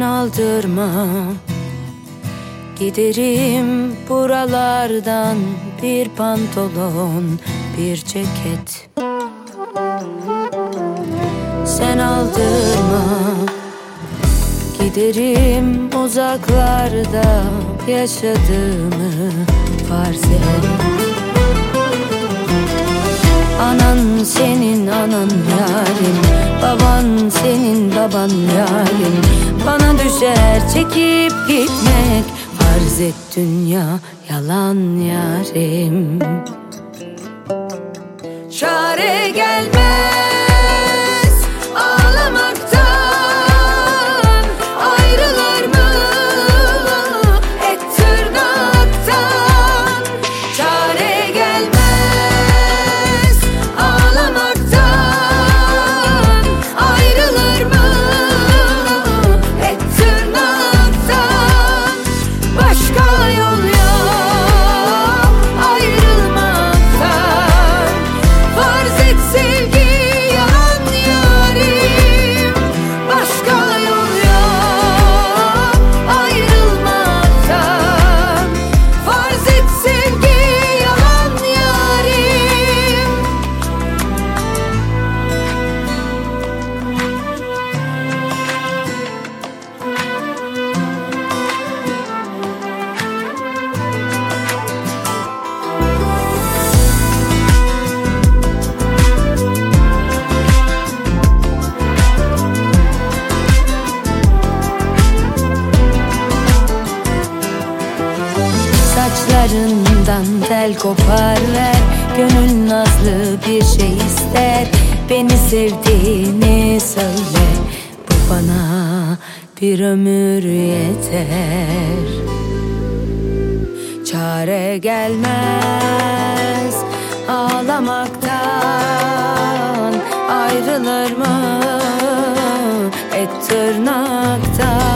aldırma. Giderim buralardan bir pantolon bir ceket. Sen aldırma. Giderim uzaklarda yaşadığımı farz et. Anan senin anan yarim. Baban senin baban yarim. Bana düşer çekip gitmek. Farz et dünya yalan yarim. Çare gelmez Saçlarından tel kopar ver Gönül nazlı bir şey ister. Beni sevdiğini söyle Bu bana bir ömür yeter. Çare gelmez ağlamaktan Ayrılır mı et tırnaktan